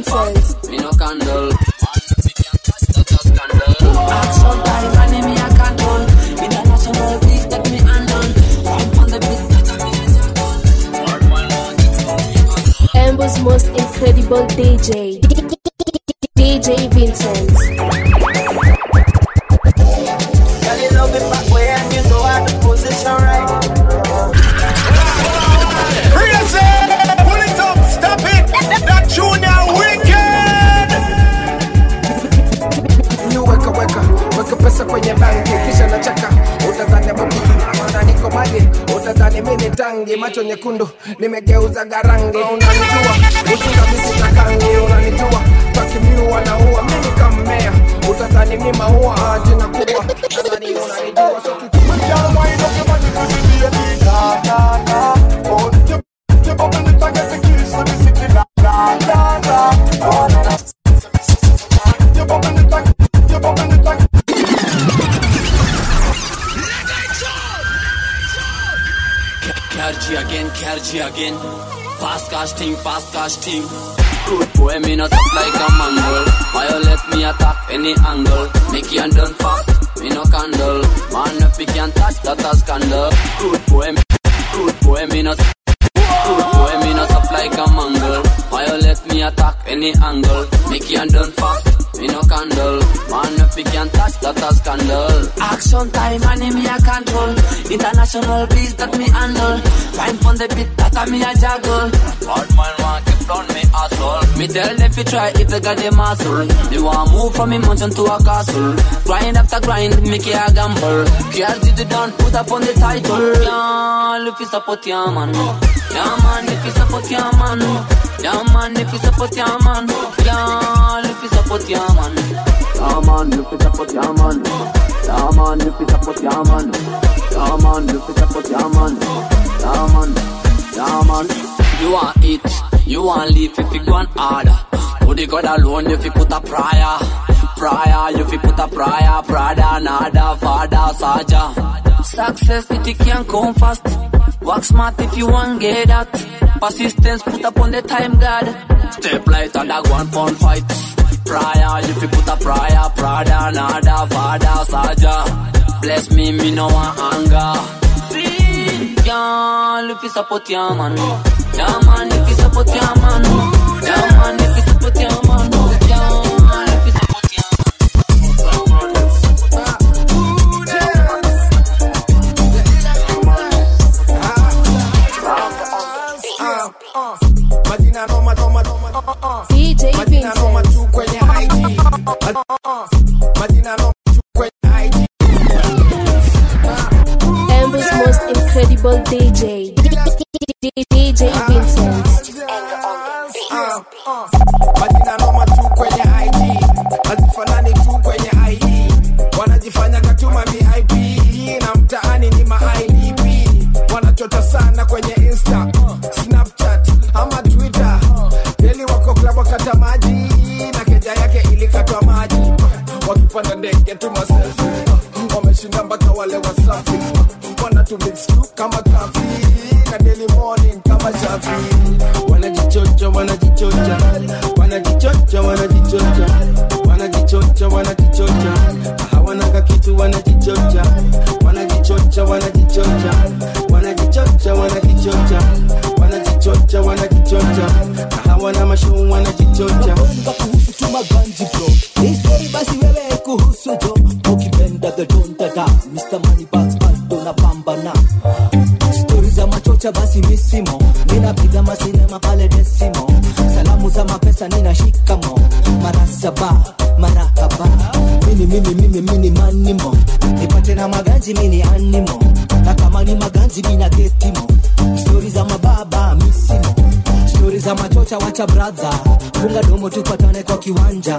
Vincenz. Me no candle. Action time, and me a control. International beef that me handle. Ramp on the beat that Amber's most incredible DJ. DJ Vincenz. Macho nyekundu nimegeuza garangi unanijua. Utunga takangi unanijua. Takimiu wanaua mimi kammea utadhani mi maua jina Kerji again, Kerji again. Fast cash thing, fast cash thing. Good boy, me not up like a mangle. Violet me attack any angle. Make you done fast, me no candle. Man, if you can touch that a scandal. Good boy, good boy, me not. Good boy, me not up like a mangle. Violet me attack any angle. Make you done fast, me no candle. Man, if you can touch that a scandal. Action time, and me a control. International beef that me handle. Rhyme on the beat that a me a juggle. Bad man want down me asshole. Me tell them fi try if they got the muscle. They want move from a mansion to a castle. Grind after grind, make it a gamble. KRG the Don, put up on the title. Yeah, if you support your man. Yeah man, if you support your man. Yeah man, if you support your man. Yeah, if you support your man. Yeah man, if you support your man. Yeah man, if you support your man. Yeah man, if you support your man. Yeah man, yeah man. You want it, you want live if you go on harder. Put the God alone if you put a prayer. Prayer, if you put a prayer. Prada, nada, father, saja. Success, it can come fast. Work smart if you want get that. Persistence, put up on the time guard. Step light and a one pound fight. Prayer, if you put a prayer. Prada, nada, father, saja. Bless me, me no want anger. See, girl, if you support your man. Yeah, man, if you support your man. Yeah, oh. man, if you support your man. Wanajichocha, wanajichocha. Wanajichocha, wanajichocha. Wanajichocha, wanajichocha. Hawanaka kitu wanajichocha. Wanajichocha, wanajichocha. Wanajichocha, wanajichocha. Wanajichocha, wanajichocha. Hawana mashow wanajichocha. Kuhusu tu maganji bro Hii story basi wewe kuhusu jo ukipenda the don dada Mr. Moneybags bado na pambana stori za machocha basi misimo ninapiga masinema pale desimo nina shikamo mara saba marahaba mini mini mini mini manimo nipate na maganji mini animo na kama ni maganji mina getimo stori za mababa misimo stori za machocha wacha bradha funga domo tupatane kwa kiwanja.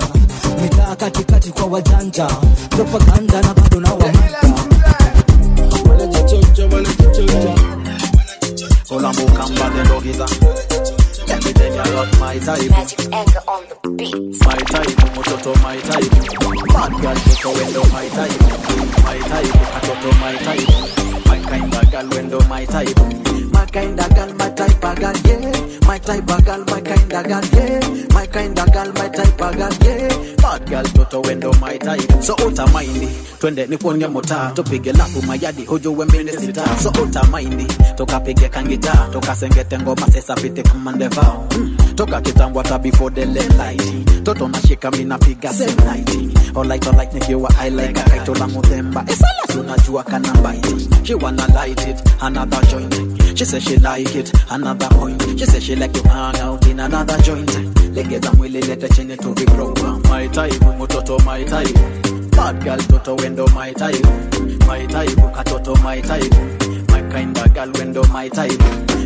Mitaa katikati kwa wajanja. Propaganda na bado na wamata Wanajichocha, wanajichocha. Solambo kamba the dog is a Let me tell you about my type. Magic anger on the beat. My type, my type Bad girl my type. My type, my type kind of girl wendo my type My kind of girl, my type of girl, yeah. My type of girl, my kind of girl, yeah. My kind of girl, my type of girl, yeah. Bad girl, toto wendo my type. So utamaindi, twende nikuonye mutaa, ah. tupige lapu mayadi, hujue mimi sita. Ah. So utamaindi, tukapige kangita, tukasengete ngoma sesa pite kama ndevao. Mm. Toka kitambo hata before the light. Toto nashika mimi napiga same night. Alright, alright, nikiwa I like a kaito la muthemba. Esala unajua kana bite. She wanna light it, another joint. She say she like it, another point. She say she like to hang out in another joint. Legeza mwili lete chini to the program. My type, mutoto my type. Bad girl toto wendo my type. My type, katoto my type. My kind of girl wendo my type.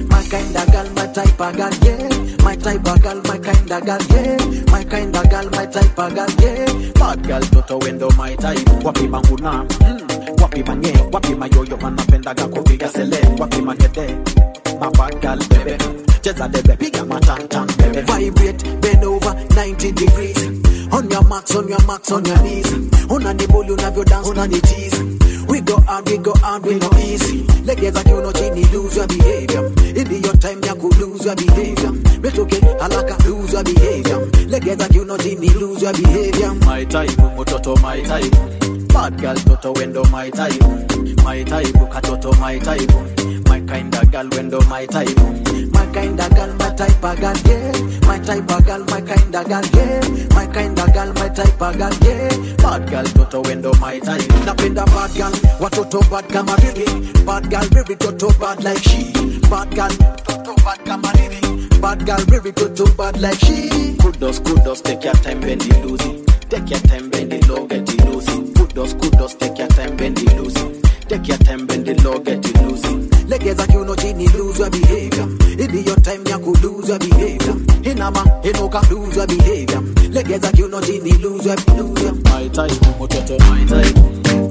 My kind of girl, my type girl, yeah. My type of girl, my kind of girl, yeah. My kind of girl, my type of girl, yeah. Bad girl toto wendo my type. Wapi manguna, mm. wapi manye, wapi mayoyo manapendaga kupiga sele, wapi magede. My bad girl, baby. Cheza debe, piga matantan, baby. Vibrate, bend over 90 degrees. On your marks, on your marks, on your knees. Unanibuli unavyo dance, unanitease. We go hard, we go hard, we no easy. Legeza kiuno chini, lose your behavior. Ili your time ya ku lose your behavior. Metoke alaka, lose your behavior. Legeza kiuno chini, lose your behavior. My type, mutoto my type. Bad girl, toto wendo my type. My type, katoto my type. My kind of girl, wendo my type. Kind of girl, my type of girl, yeah. My type of girl, my kind of girl, yeah. My kind of girl, my type of girl, yeah. Bad girl, toto wendo my type. Napenda bad girl, watoto bad kama bibi. Bad girl, baby, toto bad like she. Bad girl, toto bad kama bibi. Bad girl, baby, toto bad like she. Kudos, kudos, take your time, bend it. Take your time, bend it low, get it loosey. Kudos, kudos, take your time, bend it. Take your time, bend it low, get it loosey. Legeza kiuno chini, lose your behavior. Ili your time ya ku lose your behavior. Inama, inuka, lose your behavior. Legeza kiuno chini, lose your, lose your. My type, mutoto, my type.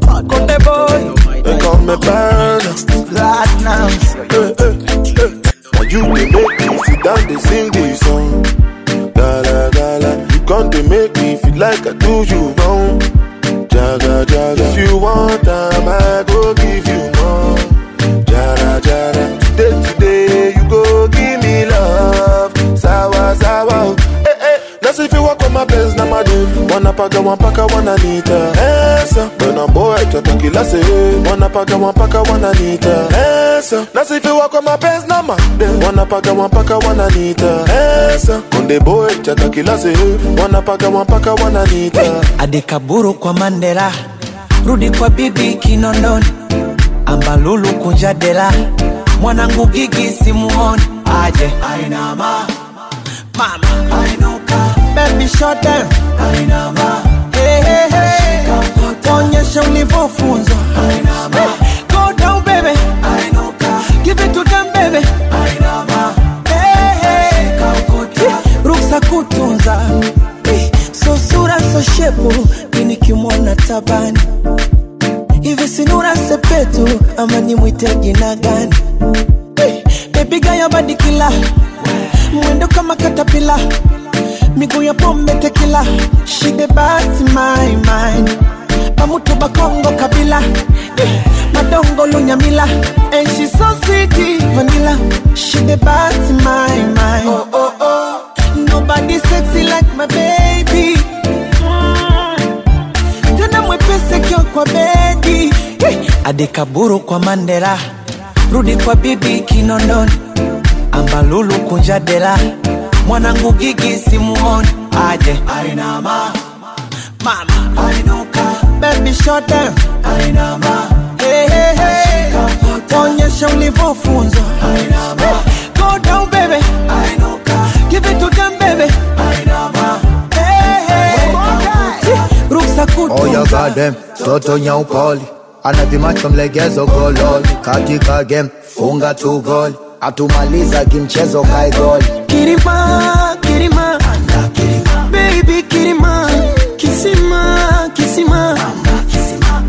Bad girl, Konde boy, They call me burner. platinums. Hey, eh, eh, hey, eh, hey. When you dey make me sit down, they sing this song. Gala gala, you come to make me feel like I do you wrong. Jaga jaga, if you want time, I go give you eh. That's if you walk on my best, na madu. Wanna paka, one paka, wanna nita. Esa, when a boy chata kila se. Wanna paka, one paka, wanna nita. Esa, that's if you walk on my best, na madu. Wanna paka, one paka, wanna nita. Esa, konde boy chata kila se. Wanna paka, one paka, wanna nita. adekaburu kwa mandela rudi kwa bibi kinondoni ambalulu kunja dela mwanangu gigi simuoni aje ainama mama ainuka baby shut down ainama hey, hey, hey. onyesha ulivyofunzwa. Ainama go down baby. Ainuka give it to them baby. Ainama hey, hey. ruksa kutunza. Sosura so sura so shepu. Ini kimwona tabani? Hivi sinura sepetu ama nimwite jina gani? Hey, badikila mwendo kama katapila miguu ya pombe tekila shide basi my mind. Pamutu bakongo kabila Eh, madongo lunyamila. And she so sweet vanilla. Shide basi my mind. Oh, oh, oh. Nobody sexy like my baby. Tena mwepesi kio kwa bedi. adikaburu Adekaburu kwa Mandela, rudi kwa bibi Kinondoni, ambalulu kunja dela, mwanangu gigi simuoni, aje? Ainama mama. Ainuka, baby shut down. Ainama, hey, hey, hey. onyesha ulivyofunzwa. Ainama, go down baby. Ainuka, give it to them baby. Ainama, hey, hey. ruksa Oh toto nyaupoli anavimacho mlegezo gololi. Katika game funga tu goli. Atumaliza kimchezo kae Kirima, Kirima, baby Kirima, kisima, kisima,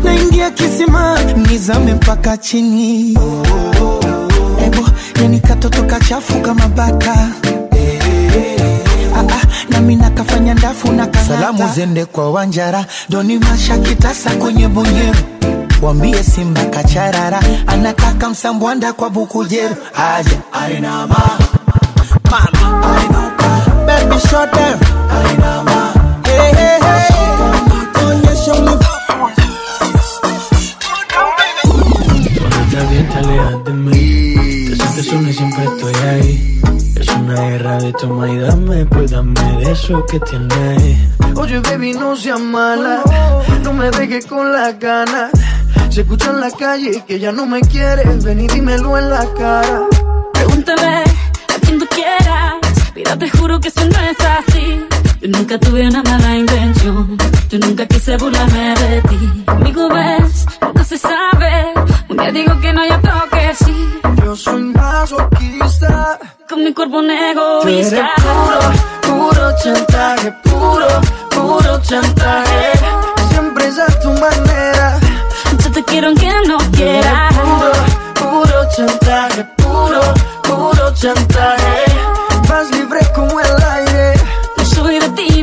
naingia kisima, nizame mpaka chini. Ebo, yani katoto kachafu kama baka. Ah, ah, nami nakafanya ndafu na kanata. Salamu zende kwa Wanjara, doni masha kitasa kwenye bonyeru wambie simba kacharara. Anataka msambwanda kwa bukujeru aje ainama baby bien, de mí. Te sientes sola y siempre estoy ahí. Es una guerra de toma pues dame de eso que tienes. Oye, baby, no seas mala. No me dejes con las ganas. Se escucha en la calle que ya no me quieres. Ven y dímelo en la cara. Pregúntale es así. Yo nunca tuve una mala intención. Yo nunca quise burlarme de ti. Conmigo ves, nunca se sabe. Un día digo que no, hay otro que sí. Yo soy masoquista. Con mi cuerpo un egoísta. puro, puro chantaje. Puro, puro chantaje. Siempre es a tu manera. Yo te quiero aunque no quieras. Puro, puro chantaje. Puro, puro chantaje. Vas libre como el aire.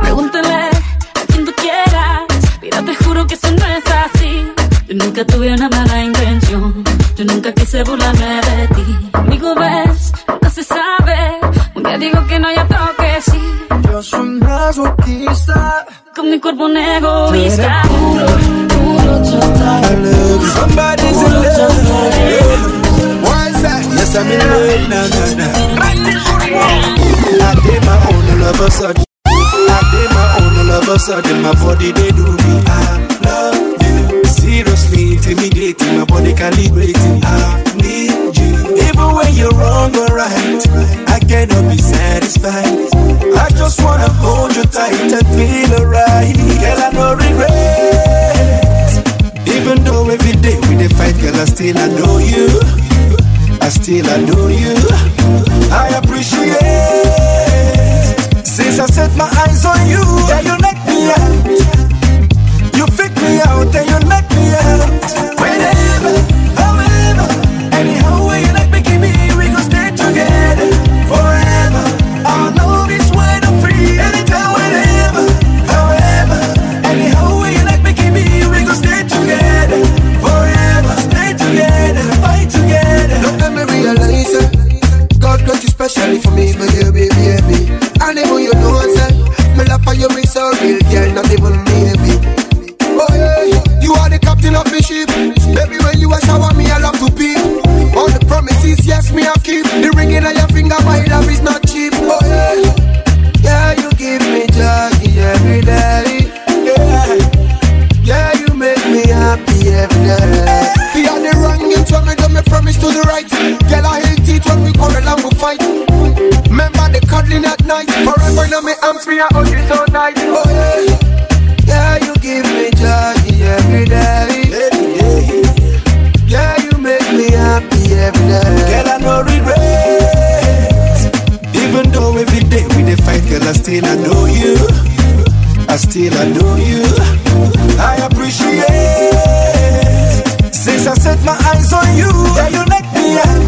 Pregúntale a quien tú quieras Mira, te juro que eso no es así Yo nunca tuve una mala intención Yo nunca quise burlarme de ti Conmigo ves, nunca se sabe Un día digo que no, hay otro que sí Yo soy masoquista. Con mi cuerpo un egoísta Puro, puro chantaje. Somebody's in love. Why is that? Yes, I'm in love. Nah, nah, nah. I did my own all of of sudden. My body they do me. I love you. Seriously intimidating. My body calibrating. I need you. Even when you're wrong or right, I cannot be satisfied. I just wanna hold you tight and feel alright. Girl, I no regret. Even though every day we dey fight, girl, I still adore you. I still adore you. I appreciate. Since I set my eyes on you, yeah, you knock me. You pick me out and you knock Since I set my eyes on you, yeah, you knock me out.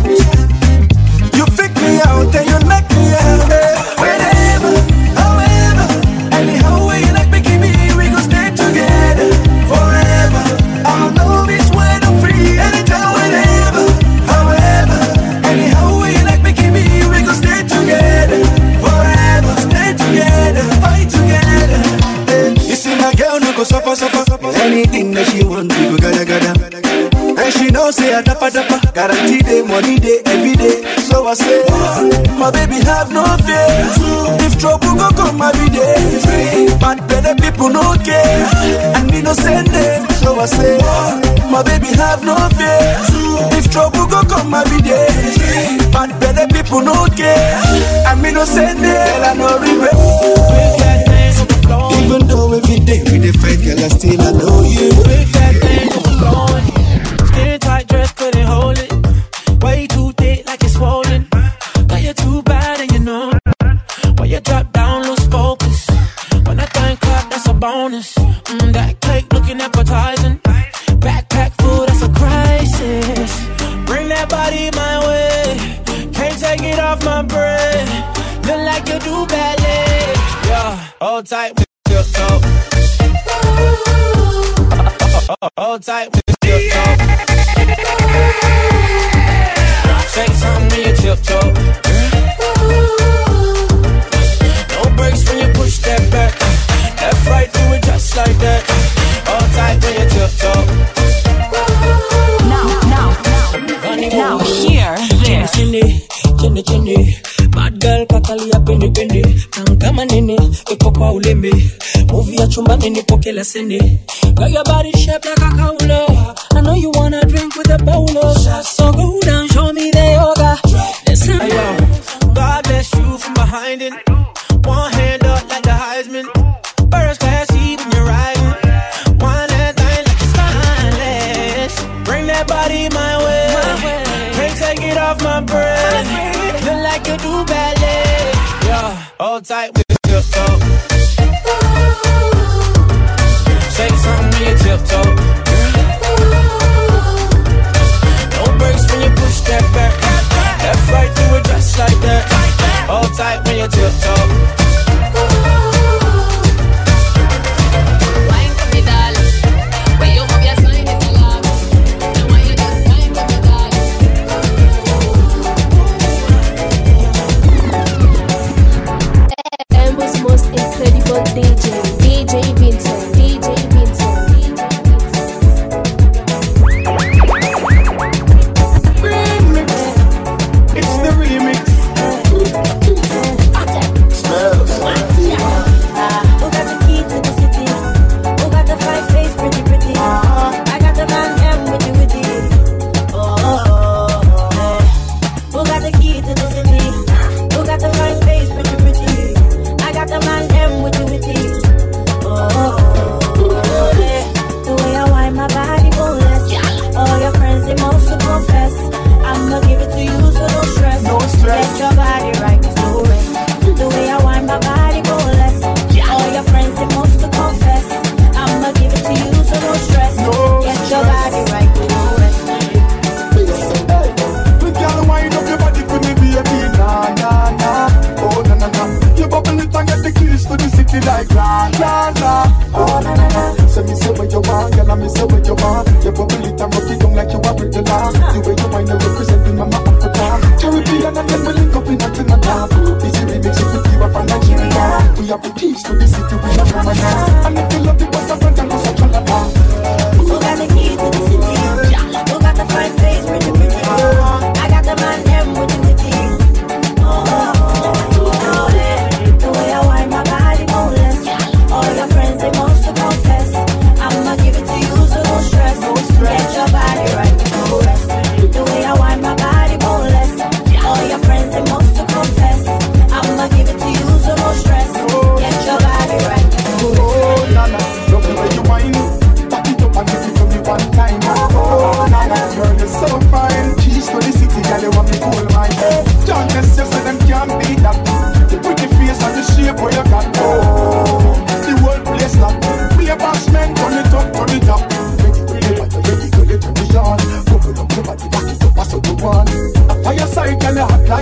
I say, my baby have no fear. If trouble go come, my be there. But better people no care. And me no send them. So I say, my baby have no fear. If trouble go come, I be there. But better people no care. And me no send them. Girl, I no regret. Even though every day we dey fight, girl, I still adore you. body my way. Can't take it off my brain. Look like you do ballet. Yeah, hold tight with your toe. Hold tight with your toe. Shake something when you tiptoe. No brakes when you push that back. Left, right, do it just like that. Hold tight when you tiptoe. Now hear this. Jenny, Jenny, Jenny. Bad girl kakalia pende pende, tanga manene ipo kwa uleme, movie ya chumba nene pokela sene. Girl, your body shaped like a kaula. I know you wanna drink with a bolo, so go down, show me the yoga. Listen, God bless you from behind it. One hand up like the Heisman, first class. can do ballet. Yeah, All tight with your tiptoe. Shake something when you tiptoe. No brakes when you push that back. Left right, do it just like that. All tight when you tiptoe.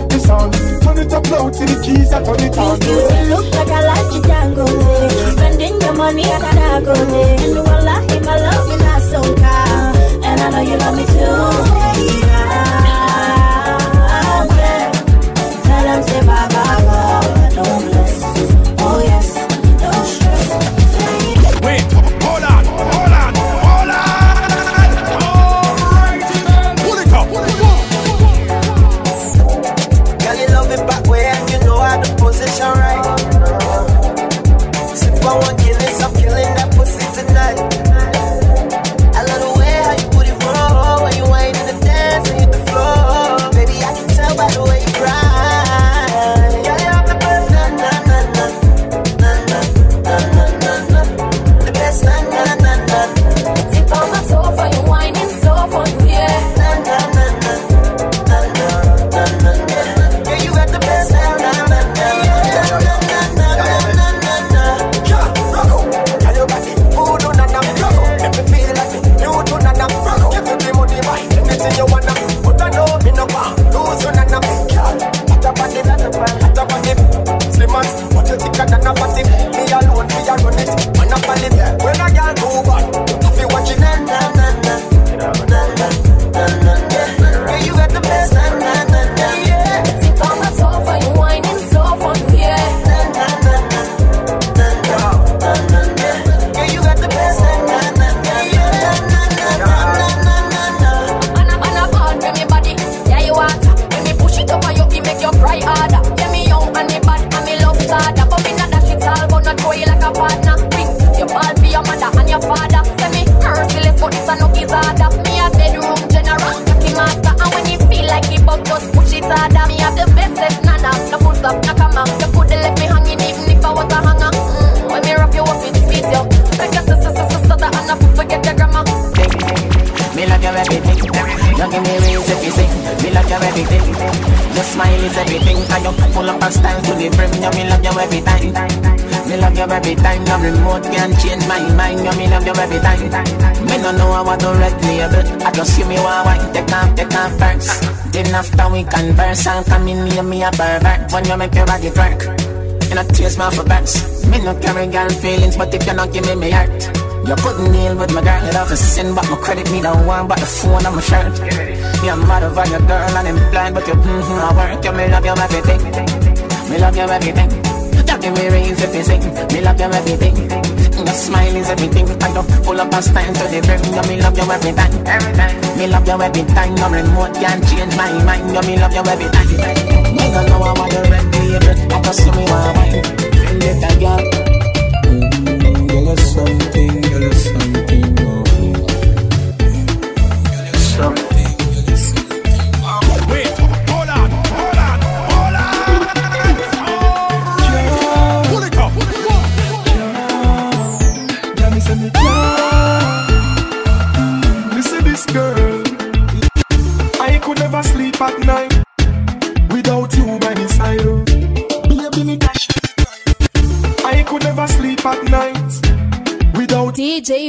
up the sound. Turn it up loud to the keys I turn it on. You look like I like it. Spending your money at a dago. And while I hate my love, you're not so kind. And I know you love me too. Me a pervert. When you make your body twerk. You know tears my for backs. Me no carry girl feelings, but if you not give me my heart. You couldn't deal with my girl, it off a sin, but my credit me don't want, but the phone on my shirt. Yeah, I'm mad over your girl and I'm blind, but you mm-hmm, I work, you me love you everything. Me love you everything. You give me reason to sing. Me love you everything. Your smile is everything. I don't pull up and stand to the brim. You me love you every time. Every time. Me love you every time. No remote can change my mind. You me love you every time. Me don't know how I do red baby. I just see me. Feel it girl, something. Girl, something.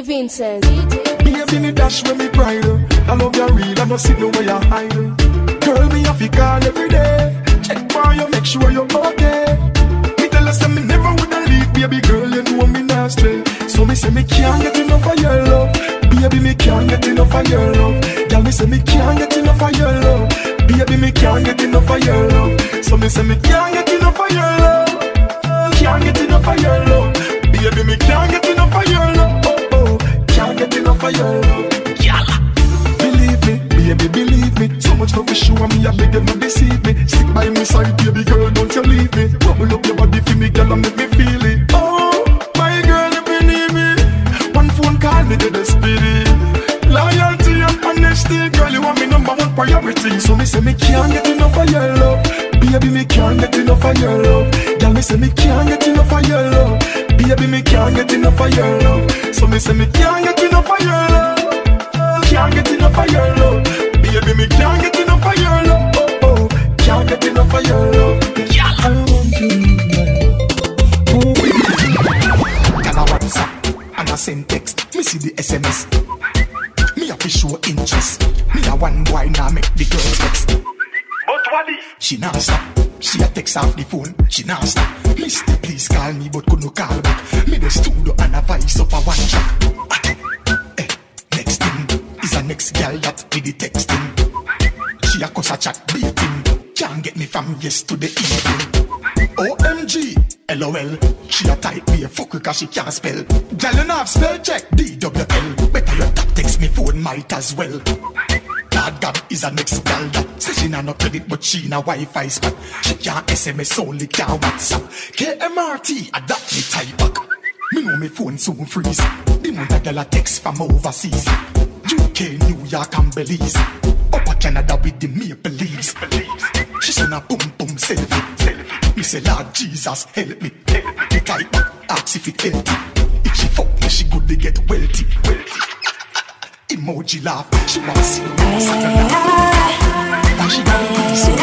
Vincenz. Baby, me dash when me pride. I love you real, I no see no way you hide. Girl, me have to call every day. Check for you, make sure you're okay. Me tell her say me never woulda leave, baby girl, you know me not stray. So me say me can't get enough of your love, baby me can't get enough of your love. Girl, me say me can't get enough of your love, baby me can't get enough of your love. So me say me can't get enough of your love, can't get enough of your love, baby me can't get enough of your love. Enough of your love, girl. Believe me, baby, believe me. So much love for sure, me I beg you not deceive me. Stick by me side, baby girl, don't you leave me. Bubble up your body for me, girl, and make me feel it. Oh, my girl, if you need me, one phone call me to the spirit. Loyalty and honesty, girl, you are me number one priority. So me say me can't get enough of your love, baby, me can't get enough of your love. Girl, me say me can't get enough of your love, baby, me can't get enough of your love. So me say me can't get enough of your love can't get enough of your love. Baby, me can't get enough of your love. Oh, oh, can't get enough of your love. I want to Can I WhatsApp and I send text? Me see the SMS. Me have to show interest. Me a one boy now make the girls text. What if she now stop? She a text off the phone. She now stop. Mister, please call me, but could no call back. Me the studio and a voice up a one track. Eh, next thing is a next girl that with the texting. She a cause a chat beating. Can't get me from yesterday evening. OMG, LOL. She a type me a fuck cause she can't spell. Girl, have spell check. DWL. Better your tap text me phone might as well. God God is a next girl that say she nah no credit but she na Wi-Fi spot. She can't SMS only can't WhatsApp. KMRT adapt me type back. Me know me phone soon freeze. The month a girl a text from overseas. UK, New York and Belize. Upper Canada with the maple leaves. She send a boom boom selfie. Me say Lord Jesus help me. Me type back, ask if it healthy. If she fuck me, she good to get wealthy. wealthy. Emoji laugh. She wanna see the man second laugh. And she got me so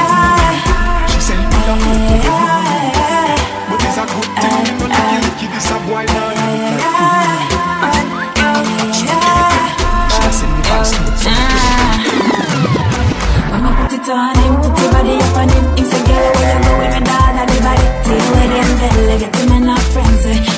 She send me a every morning. But it's a good thing, you know, like you licky this a boy now. you look like fool. She a send me notes, so I'ma put it on him, put your body up on him. Him say, girl, where you going with all of the body? Take away them belly, get him and our friends. Eh.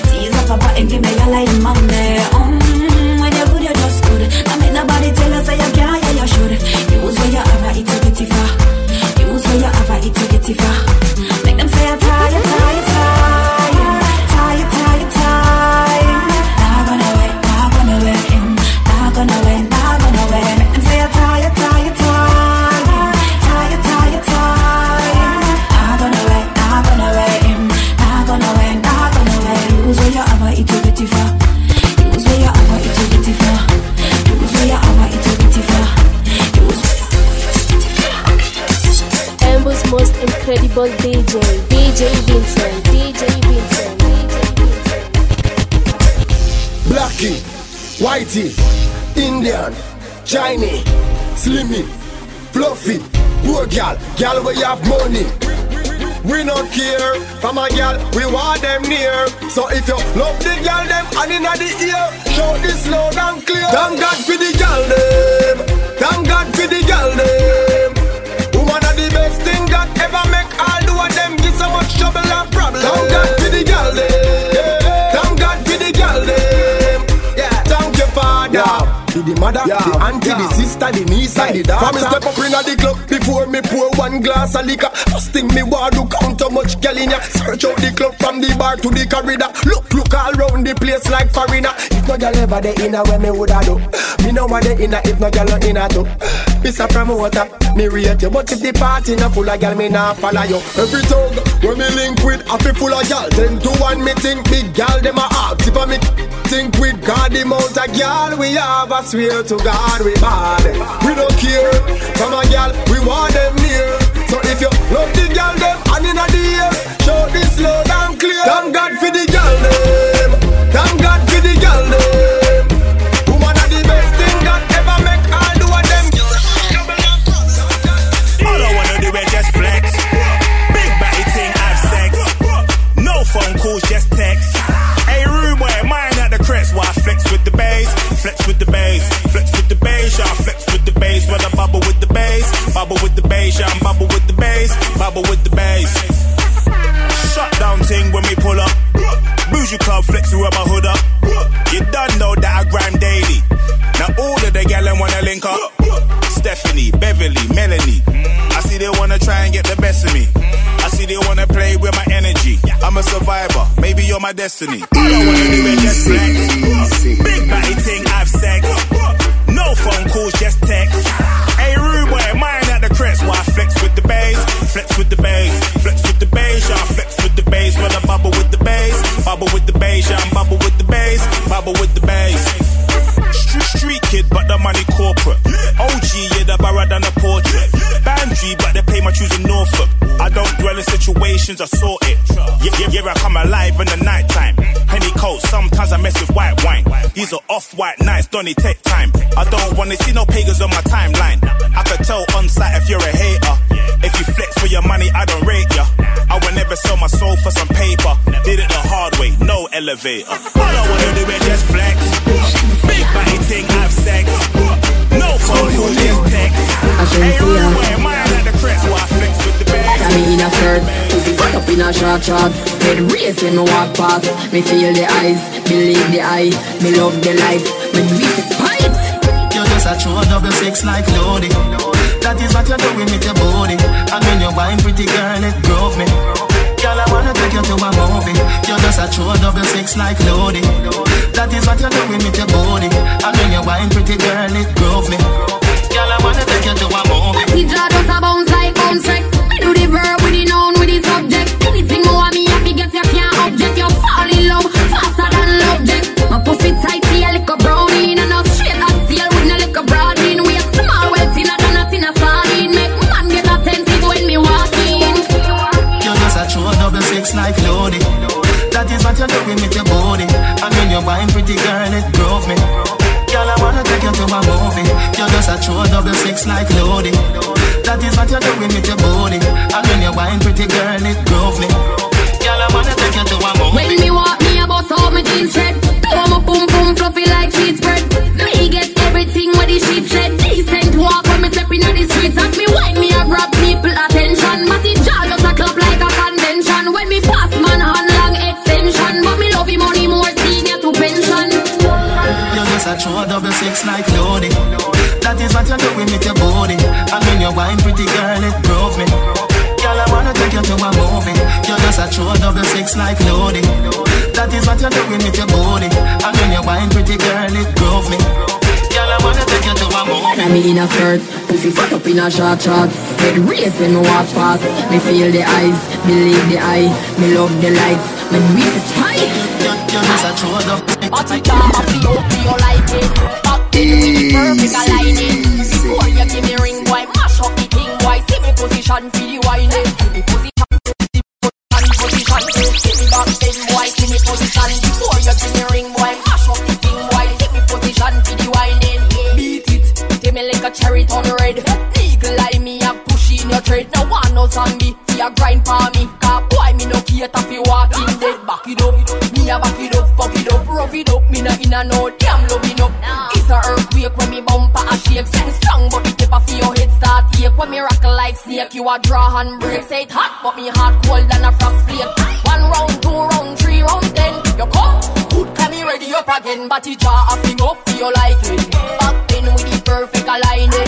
To the mother, the auntie, the sister, the niece, and the daughter. From me step up inna the club before me pour one glass of liquor. First thing me want to count how much gal in ya. Search out the club from the bar to the corridor. Look, look all round the place like foreigner. If no gal ever dey inna where me woulda do. Me know what they inna if no no inna too. Miss a promoter, me rate you, but if the party na full of gal, me nah follow you. Every tongue when me link with, I feel full of gal. Ten to one, me think big gal dem a ask. If I me think with God, the amount of gal we have, I swear to God we bad. We don't care from a gal, we want them near. So if you love the gal them and inna the ear, show this loud and clear. Thank God for the gal them. Thank God for the gal them. Phone calls, just text. Hey, room where mine at the crest. Why flex with the bass? Flex with the bass. Flex with the bass. I flex with the bass. When I bubble with the bass. Bubble with the bass. I'm bubble with the bass. Bubble with the bass. Shut down ting when we pull up. Bougie club flex with my hood up. You done know that I grind daily. Now all of the gal wanna link up. Stephanie, Beverly, Melanie. I see they wanna try and get the best of me. I'm a survivor, maybe you're my destiny. All I wanna do is just flex. Big batty thing, have sex. No phone calls, just text. Hey, rude boy, mine at the crest. Why I flex with the bass? Flex with the bass. Flex with the bass, yeah, I flex with the bass. When I bubble with the bass. Bubble with the bass, yeah, I'm bubble with the bass. Bubble with the bass. Street, street kid, but the money corporate. OG, yeah, the barra than a portrait. Bandry, but they pay my shoes in Norfolk. I in situations, I sort it. Yeah, yeah, yeah, I come alive in the nighttime. Henny coat, sometimes I mess with white wine. These are off white nights, don't it take time? I don't wanna see no pagans on my timeline. I could tell on sight if you're a hater. If you flex for your money, I don't rate ya. I will never sell my soul for some paper. Did it the hard way, no elevator. All I wanna do is just flex. Big body thing, have sex. No phone call, just text. Hey, rude boy, uh, mine at the crest, why I flex with the bag. Got me in a skirt, pussy fuck up in a short short Head race when me walk past Me feel the eyes, believe the eye Me love the light, me beat the spite You just a true double six like Lodi. That is what you're doing with your body. And when you're buying pretty girl, it drove me. Girl, I wanna take you to a movie. You're just a true double six like Lodi. That is what you're doing with your body. And when you're buying pretty girl, it drove me. Girl, I wanna take you to a movie. Jaw just a bounce like bounce wreck Me do the verb with the noun with the subject Anything more me happy get you can't object You fall in love what you're doing with your body. And when you're buying pretty girl, it drove me. Girl, I wanna take you to a movie. You're just a true double six like Lodi. That is what you're doing with your body. And when you're buying pretty girl, it drove me. Girl, I wanna take you to a movie. When me walk me a bust out my jeans thread Throw my boom boom fluffy like sheet spread Me get everything what the sheep said You're a double six like Lodi. That is what you're doing with your body. And when you're buying pretty girl, it drove me. Girl, I wanna take you to a movie. You're just a true double six like Lodi. That is what you're doing with your body. And when you're buying pretty girl, it drove me. Girl, I wanna take you to a movie. Me in a skirt, pussy fuck up in a short shorts Head race when me walk past Me feel the eyes, believe the eye Me love the lights, me do it spite You're just a true double six You aligning Before you give me ring, boy, mash up the boy See me position for the. See me position, position. See me back boy. See me position before you give me ring, boy. Mash up the boy. See me position for the. Beat it, me like a cherry turn red. Me your tread. Now one see a grind for me. Boy me no cater fi walking dead. Back it up, me a back it up, fuck it up, rough it up. Me no in a no damn loving when me bumper a shake. Send strong, but the tip of your head start ache. When me rock like snake, you a draw hand break. Say it hot, but me heart cold than a frost flake. One round, two round, three round, ten. You come, good, can me ready up again. But it jaw a thing up for your liking. Back then with the perfect aligning.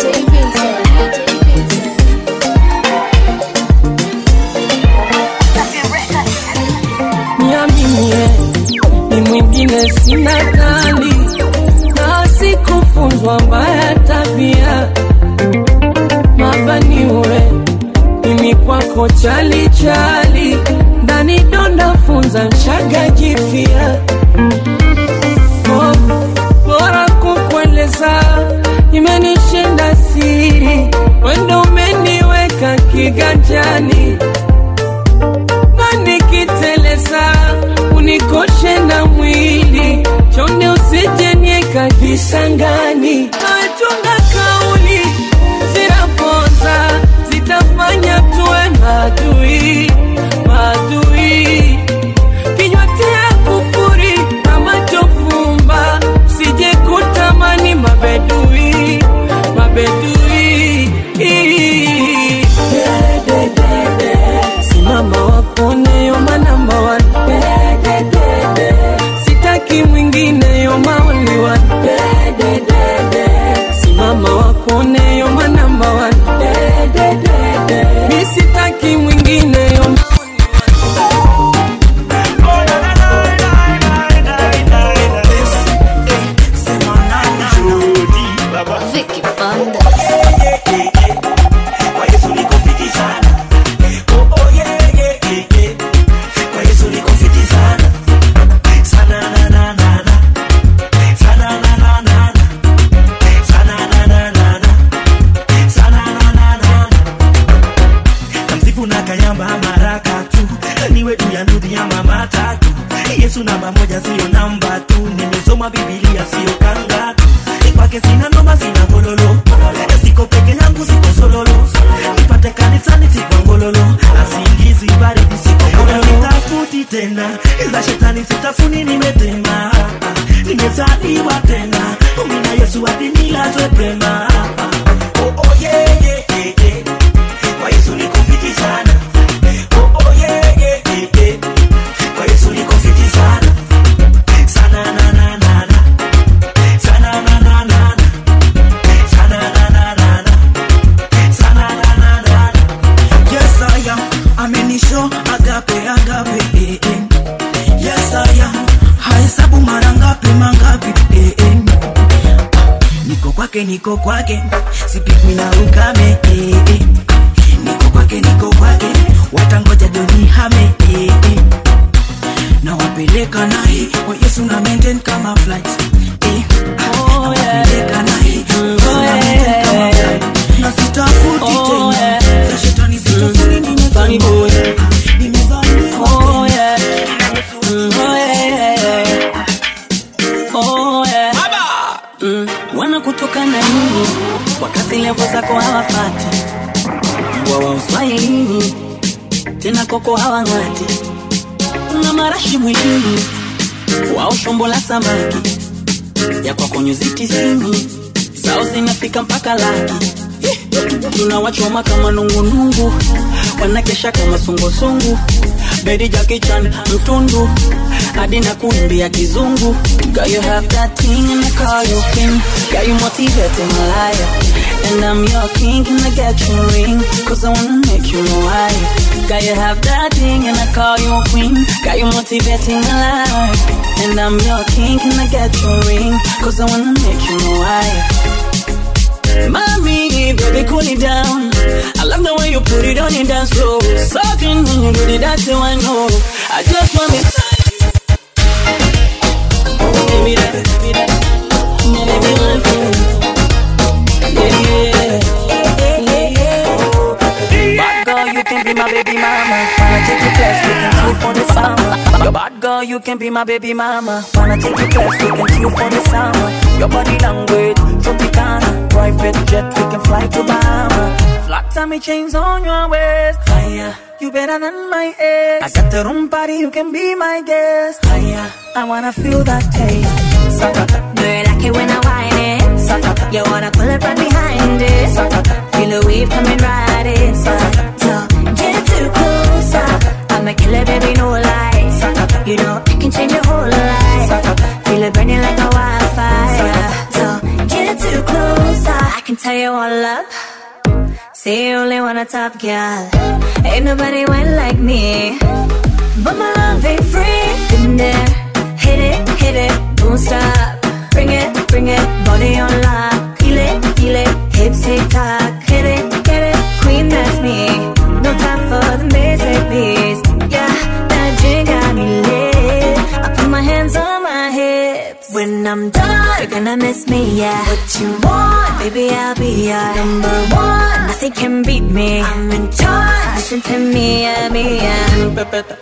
ni mwingine sina kali na sikufunzwa mbaya tabia. Mabaniwe mimi kwako chalichali ndani donda funza mshaga Oh, bora kukueleza imenishinda siri. Wendo umeniweka kiganjani Chonde usije nieka kisangani nimetema nimezaliwa tena. Kumina yesu hadi nilazwe pema. Oh, oh, yeah, niko kwake sipikwi na ukame eh, eh. Samaki. Ya kwako nyuzi tisini zao zinafika mpaka laki. Tunawachoma kama nungunungu wanakesha kama sungusungu. Bedi jakichan mtundu hadi na kuimbia kizungu. Girl, you have that thing and I call you king Girl, you motivate my life And I'm your king, can I get your ring? Cause I wanna make you my wife Got you have that thing and I call you a queen Got you motivating my life And I'm your king, can I get your ring? Cause I wanna make you my wife Mommy, baby, cool it down. I love the way you put it on your dance floor. Sucking when you do that's how I know. I just want me. Give me that, Girl, you can be my baby mama. Wanna take you class, we can chill for the summer. Your body language, Tropicana. Private jet, we can fly to Bahama. Flat tummy chains on your waist. Higher, you better than my ex. I got the room party, you can be my guest. Higher, I wanna feel that taste. Sakata. Do you like it when I whine it? You wanna tell you all up. Say you only want a top girl. Ain't nobody went like me. But my love ain't free. Been there, hit it, hit it, don't stop. Bring it, bring it, body on lock. Feel it, feel it, hips tick tock. When I'm done, you're gonna miss me, yeah. What you want, baby, I'll be your number one. Nothing can beat me. I'm in charge. Listen to me, yeah, me, yeah. Pepeta.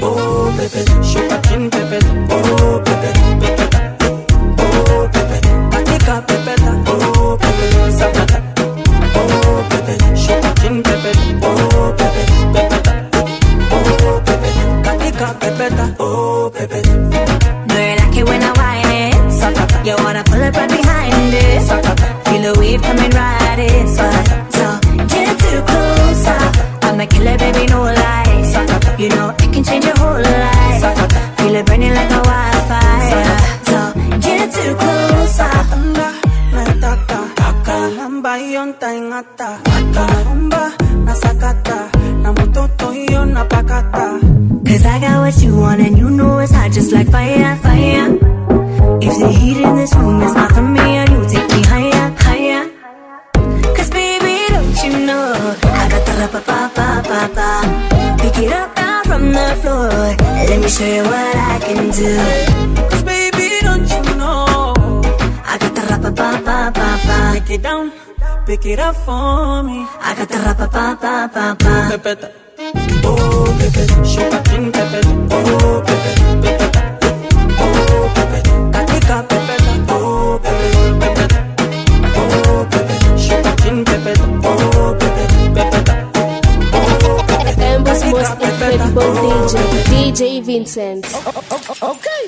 Oh, Pepe, shake a chin, Pepe. Oh, Pepe, Pepeta. Oh, Pepe, katika Pepeta. Oh, Pepe, sakata. Right behind it? Feel the wave coming right in. So, get too close. I'm a killer, baby, no lies. You know I can change your whole life. Feel it burning like a wildfire. So get too close. hiyo ntaing'ata ata rumba na sakata na mototo hiyo napakata Cause I got what you want and you know it's hot just like fire, fire. If the heat in this room is not pa. Pick it up now from the floor. Let me show you what I can do. Cause baby don't you know I got the rapa pa pa pa pa. Pick it down, pick it up for me I got the rapa pa pa pa pa. Pepeta. Oh, Pepe, shake a chin, Pepe. Oh, Pepe, Pepeta. Oh, Pepe, oh, katika Pepeta. DJ, DJ Vincenz. Okay,